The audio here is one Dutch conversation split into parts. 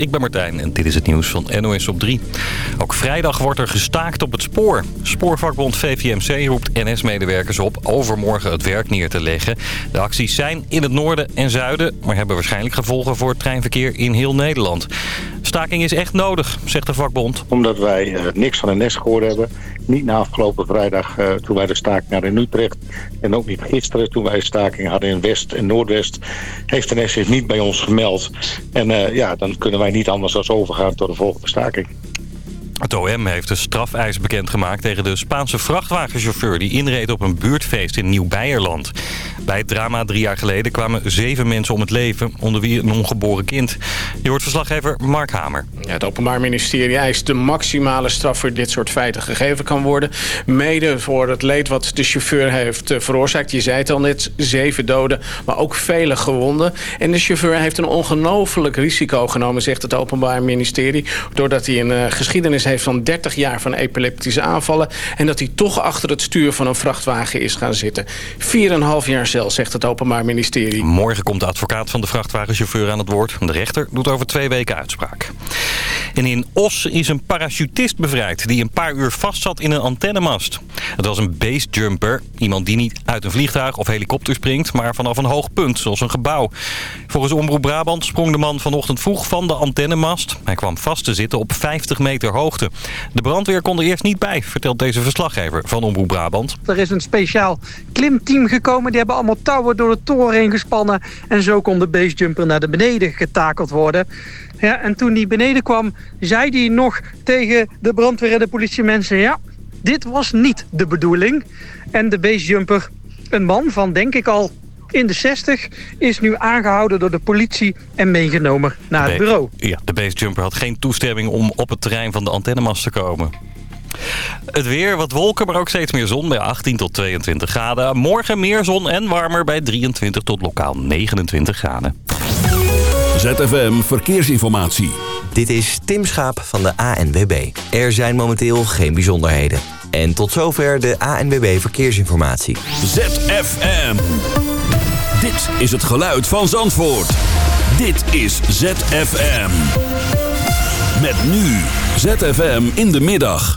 ik ben Martijn en dit is het nieuws van NOS op 3. Ook vrijdag wordt er gestaakt op het spoor. Spoorvakbond VVMC roept NS-medewerkers op overmorgen het werk neer te leggen. De acties zijn in het noorden en zuiden, maar hebben waarschijnlijk gevolgen voor het treinverkeer in heel Nederland. Staking is echt nodig, zegt de vakbond. Omdat wij uh, niks van NS gehoord hebben. Niet na afgelopen vrijdag uh, toen wij de staking hadden in Utrecht. En ook niet gisteren toen wij staking hadden in West en Noordwest. Heeft NS zich niet bij ons gemeld. En uh, ja, dan kunnen wij niet anders dan overgaan tot de volgende staking. Het OM heeft een strafeis bekendgemaakt tegen de Spaanse vrachtwagenchauffeur... die inreed op een buurtfeest in Nieuw-Beierland. Bij het drama drie jaar geleden kwamen zeven mensen om het leven... onder wie een ongeboren kind. Je hoort verslaggever Mark Hamer. Ja, het Openbaar Ministerie eist de maximale straf... voor dit soort feiten gegeven kan worden. Mede voor het leed wat de chauffeur heeft veroorzaakt. Je zei het al net, zeven doden, maar ook vele gewonden. En de chauffeur heeft een ongelooflijk risico genomen... zegt het Openbaar Ministerie... doordat hij een uh, geschiedenis heeft van 30 jaar van epileptische aanvallen... en dat hij toch achter het stuur van een vrachtwagen is gaan zitten. 4,5 jaar cel, zegt het Openbaar Ministerie. Morgen komt de advocaat van de vrachtwagenchauffeur aan het woord. De rechter doet over twee weken uitspraak. En in Os is een parachutist bevrijd die een paar uur vastzat in een antennemast. Het was een basejumper, iemand die niet uit een vliegtuig of helikopter springt... maar vanaf een hoog punt, zoals een gebouw. Volgens Omroep Brabant sprong de man vanochtend vroeg van de antennemast. Hij kwam vast te zitten op 50 meter hoogte. De brandweer kon er eerst niet bij, vertelt deze verslaggever van Omroep Brabant. Er is een speciaal klimteam gekomen. Die hebben allemaal touwen door de toren heen gespannen. En zo kon de basejumper naar de beneden getakeld worden. Ja, en toen die beneden kwam, zei hij nog tegen de brandweer en de politiemensen... ja, dit was niet de bedoeling. En de basejumper, een man van denk ik al in de 60 is nu aangehouden door de politie en meegenomen naar het bureau. Ja, de basejumper had geen toestemming om op het terrein van de antennemast te komen. Het weer, wat wolken, maar ook steeds meer zon bij 18 tot 22 graden. Morgen meer zon en warmer bij 23 tot lokaal 29 graden. ZFM Verkeersinformatie. Dit is Tim Schaap van de ANWB. Er zijn momenteel geen bijzonderheden. En tot zover de ANWB Verkeersinformatie. ZFM. Dit is het geluid van Zandvoort. Dit is ZFM. Met nu ZFM in de middag.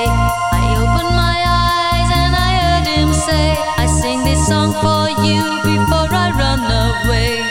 song for you before I run away.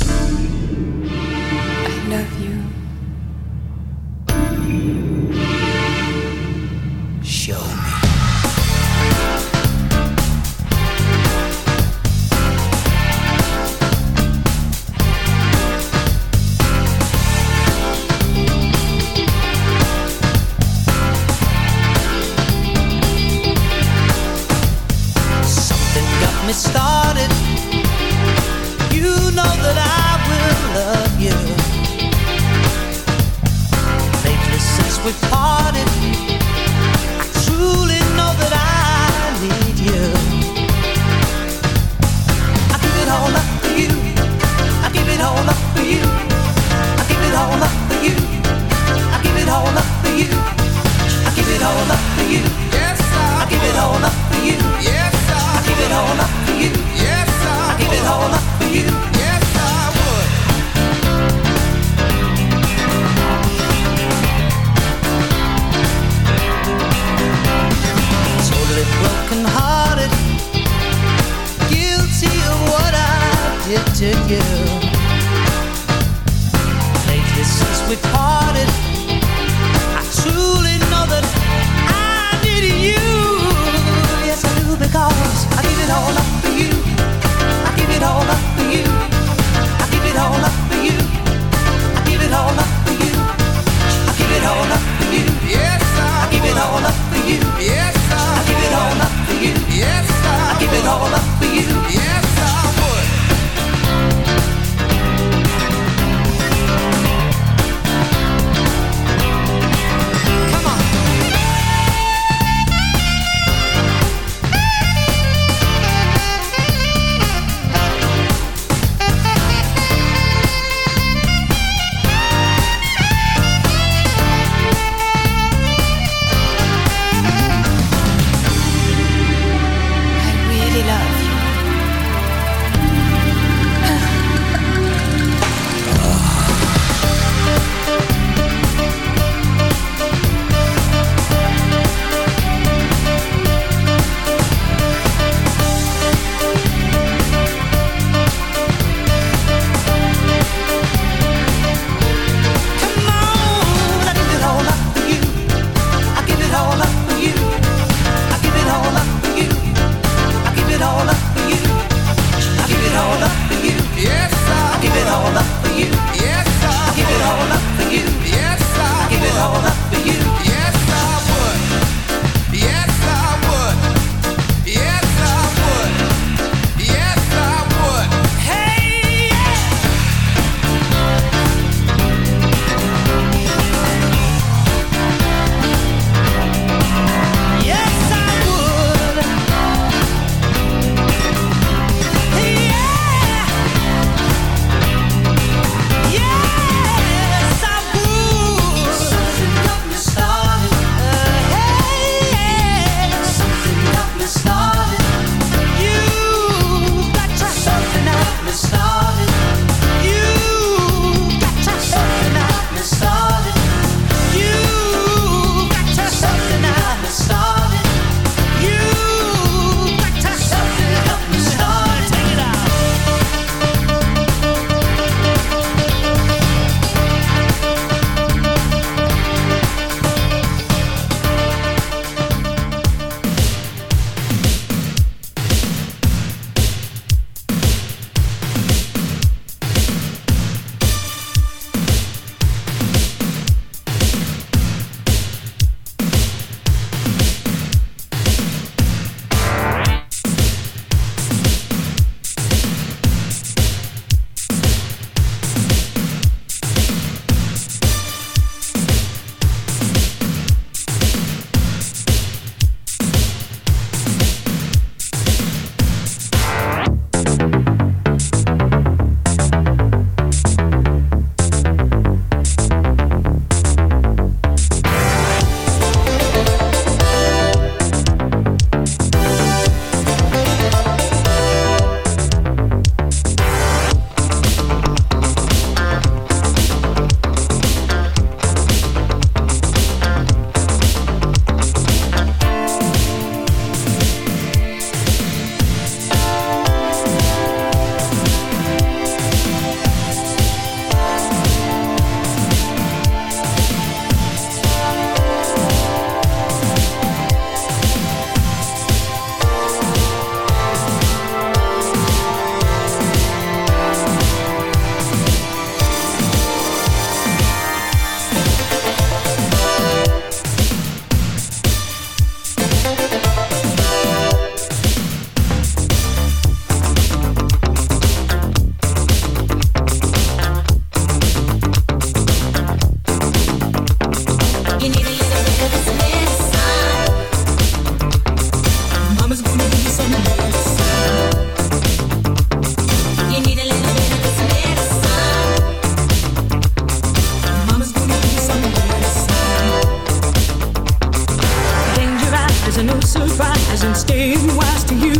as a no surprise, as in staying wise to you.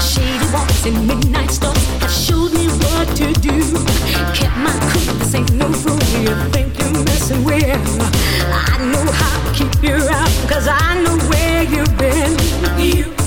Shady walks and midnight stars have showed me what to do. Kept my cool, this ain't no fool. You think you're messing with? I know how to keep you out, cause I know where you've been. You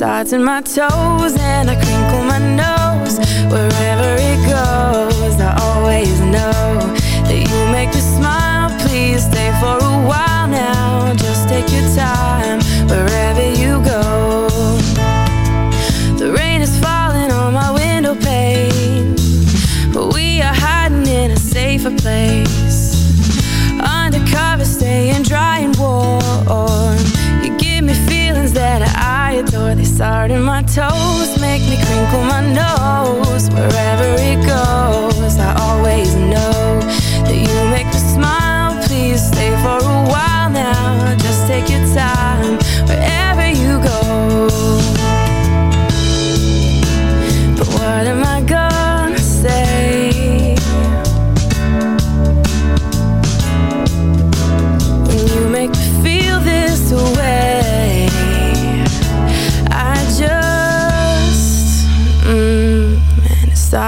starts in my toes and I crinkle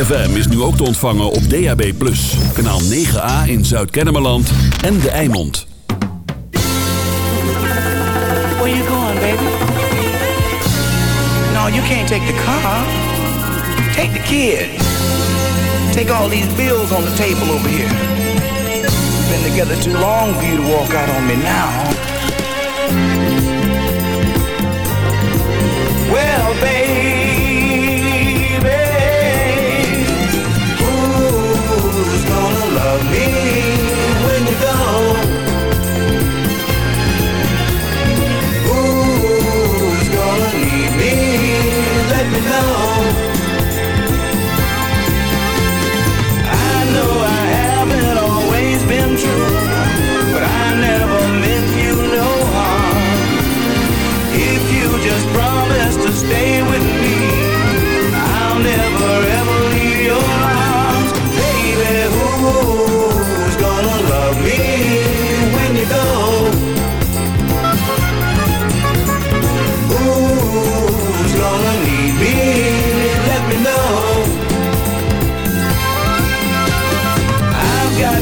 ZFM is nu ook te ontvangen op DAB+. Kanaal 9A in Zuid-Kennemerland en De Eimond. Where you going, baby? No, you can't take the car. Take the kid. Take all these bills on the table over here. Been together too long for you to walk out on me now. Well, baby,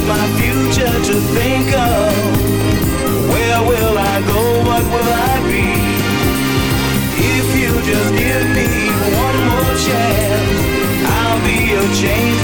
my future to think of. Where will I go? What will I be? If you just give me one more chance, I'll be your change.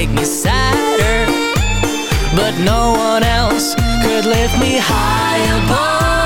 make me sadder. But no one else could lift me high above.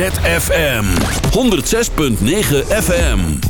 ZFM 106.9 FM.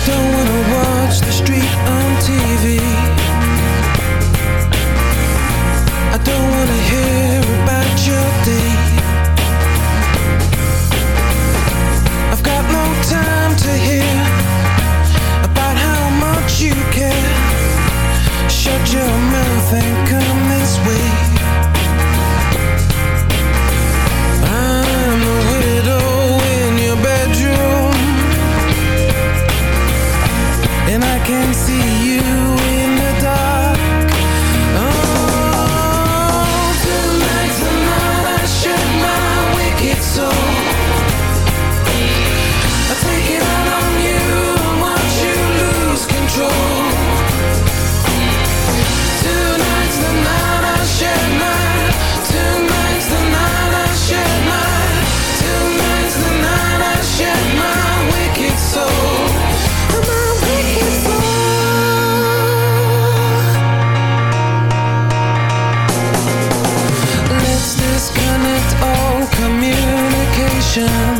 I don't wanna watch the street on TV I don't wanna hear about your day. I've got no time to hear About how much you care. Shut your mouth and come this way. ocean.